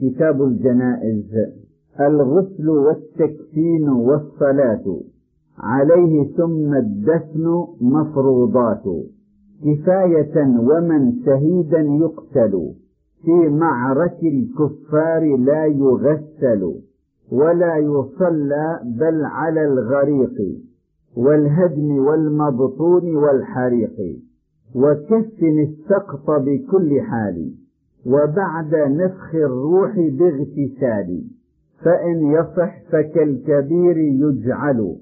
كتاب الجنائز الغسل والتكفين والصلاة عليه ثم الدفن مفروضات. كفاية ومن شهيدا يقتل في معرك الكفار لا يغسل ولا يصلى بل على الغريق والهدم والمبطون والحريق. وكفن السقط بكل حال. وبعد نفخ الروح باغتسال فإن يصح فكالكبير يجعل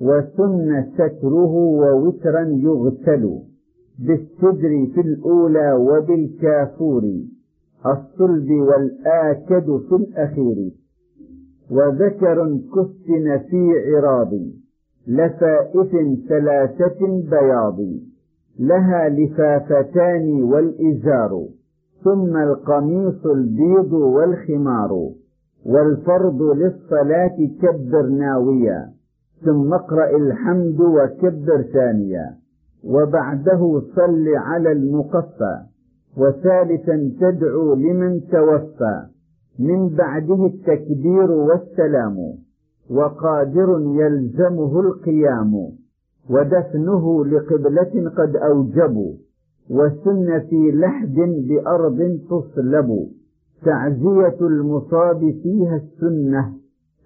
وسن ستره ووترا يغتل. بالسدر في الأولى وبالكافور الصلب والآكد في الأخير. وذكر كفن في عراض لفائف ثلاثة بياض. لها لفافتان والإزار. ثم القميص البيض والخمار والفرض للصلاة كبر ناويا ثم اقرأ الحمد وكبر ثانيا وبعده صل على المقفى وثالثا تدعو لمن توفى من بعده التكبير والسلام وقادر يلزمه القيام ودفنه لقبلة قد أوجبوا وسن في لحد بأرض تصلب تعزية المصاب فيها السنة.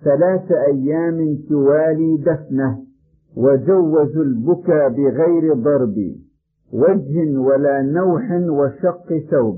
ثلاث أيام توالي دفنة. وجوزوا البكى بغير ضرب. وجه ولا نوح وشق ثوب